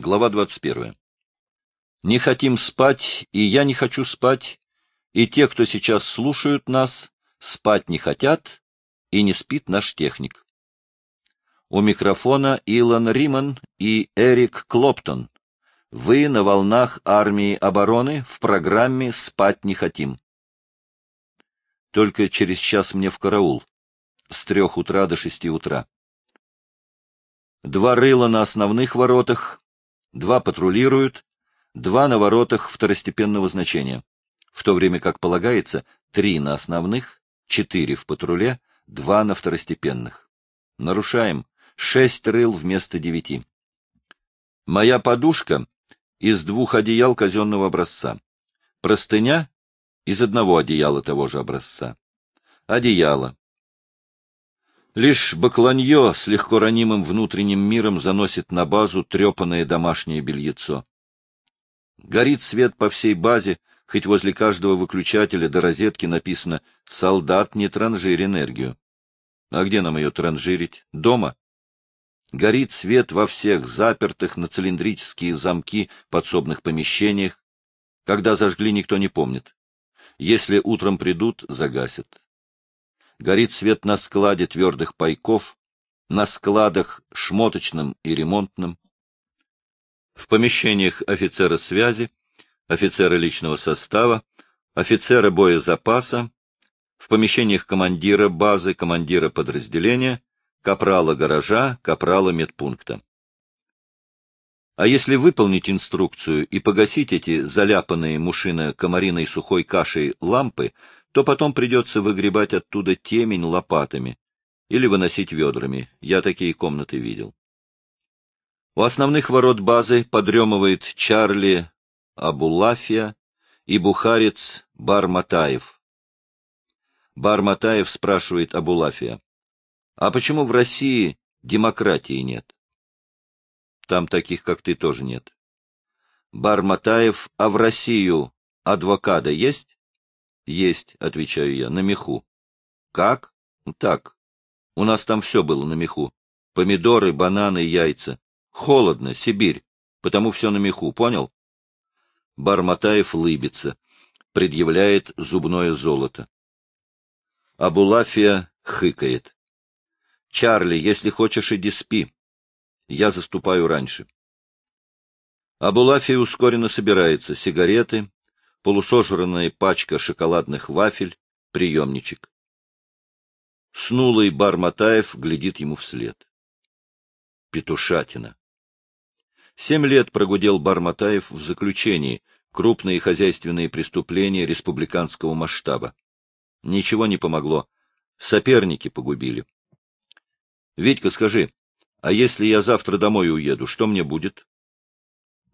Глава 21. Не хотим спать, и я не хочу спать, и те, кто сейчас слушают нас, спать не хотят, и не спит наш техник. У микрофона Илон Риман и Эрик Клоптон. Вы на волнах армии обороны в программе «Спать не хотим». Только через час мне в караул. С трех утра до шести утра. Два рыла на основных воротах, два патрулируют, два на воротах второстепенного значения, в то время как полагается три на основных, четыре в патруле, два на второстепенных. Нарушаем. Шесть рыл вместо девяти. Моя подушка из двух одеял казенного образца. Простыня из одного одеяла того же образца. Одеяло. Лишь бакланье с легко ранимым внутренним миром заносит на базу трепанное домашнее бельецо. Горит свет по всей базе, хоть возле каждого выключателя до розетки написано «Солдат, не транжирь энергию». А где нам ее транжирить? Дома? Горит свет во всех запертых на цилиндрические замки подсобных помещениях. Когда зажгли, никто не помнит. Если утром придут, загасят. Горит свет на складе твердых пайков, на складах шмоточным и ремонтным. В помещениях офицера связи, офицера личного состава, офицера боезапаса, в помещениях командира базы, командира подразделения, капрала гаража, капрала медпункта. А если выполнить инструкцию и погасить эти заляпанные мушино-комариной сухой кашей лампы, то потом придется выгребать оттуда темень лопатами или выносить ведрами. Я такие комнаты видел. У основных ворот базы подремывает Чарли Абулафия и бухарец Барматаев. Барматаев спрашивает Абулафия. А почему в России демократии нет? Там таких, как ты, тоже нет. Барматаев, а в Россию адвоката есть? Есть, отвечаю я, на меху. Как? Так. У нас там все было на меху. Помидоры, бананы, яйца. Холодно, Сибирь. Потому все на меху, понял? Барматаев лыбится, предъявляет зубное золото. Абулафия хыкает. Чарли, если хочешь, иди спи. Я заступаю раньше. Абулафия ускоренно собирается. Сигареты, полусожранная пачка шоколадных вафель, приемничек. Снулый бар Матаев глядит ему вслед. Петушатина. Семь лет прогудел Барматаев в заключении, крупные хозяйственные преступления республиканского масштаба. Ничего не помогло. Соперники погубили. Витька, скажи, а если я завтра домой уеду, что мне будет?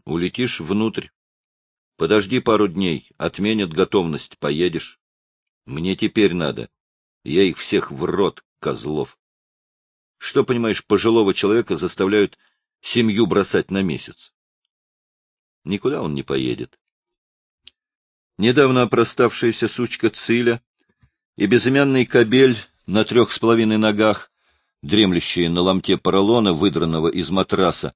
Улетишь внутрь. Подожди пару дней, отменят готовность, поедешь. Мне теперь надо. Я их всех в рот, козлов. Что, понимаешь, пожилого человека заставляют семью бросать на месяц? Никуда он не поедет. Недавно опроставшаяся сучка Циля и безымянный кобель на трех с половиной ногах дремлющие на ломте поролона, выдранного из матраса,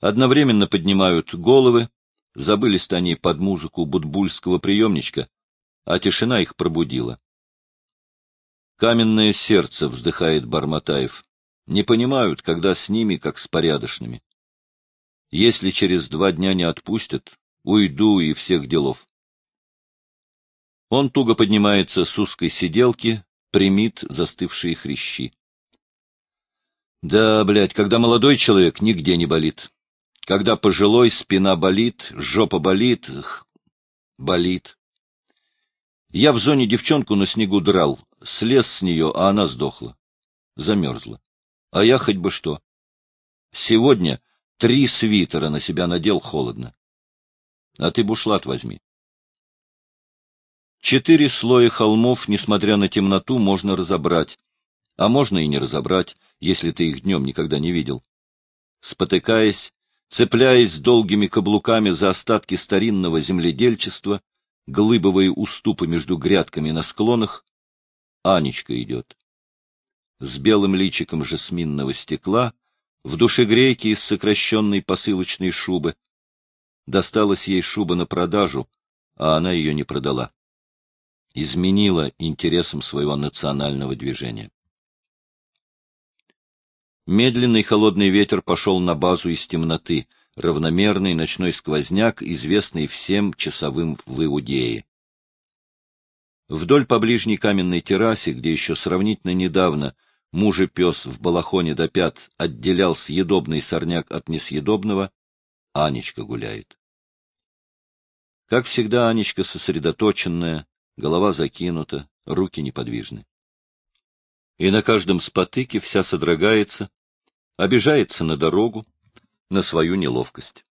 одновременно поднимают головы, забылись они под музыку будбульского приемничка, а тишина их пробудила. Каменное сердце, вздыхает Барматаев, не понимают, когда с ними, как с порядочными. Если через два дня не отпустят, уйду и всех делов. Он туго поднимается с узкой сиделки, примит застывшие хрящи. Да, блядь, когда молодой человек, нигде не болит. Когда пожилой, спина болит, жопа болит, х, болит. Я в зоне девчонку на снегу драл, слез с нее, а она сдохла. Замерзла. А я хоть бы что. Сегодня три свитера на себя надел холодно. А ты бушлат возьми. Четыре слоя холмов, несмотря на темноту, можно разобрать, а можно и не разобрать если ты их днем никогда не видел. Спотыкаясь, цепляясь долгими каблуками за остатки старинного земледельчества, глыбовые уступы между грядками на склонах, Анечка идет. С белым личиком жасминного стекла, в душегрейке из сокращенной посылочной шубы. Досталась ей шуба на продажу, а она ее не продала. Изменила интересам своего национального движения. Медленный холодный ветер пошел на базу из темноты, равномерный ночной сквозняк, известный всем часовым в Иудее. Вдоль по ближней каменной террасе, где еще сравнительно недавно муж и пес в балахоне до пят отделял съедобный сорняк от несъедобного, Анечка гуляет. Как всегда, Анечка сосредоточенная, голова закинута, руки неподвижны. И на каждом спотыке вся содрогается, обижается на дорогу, на свою неловкость.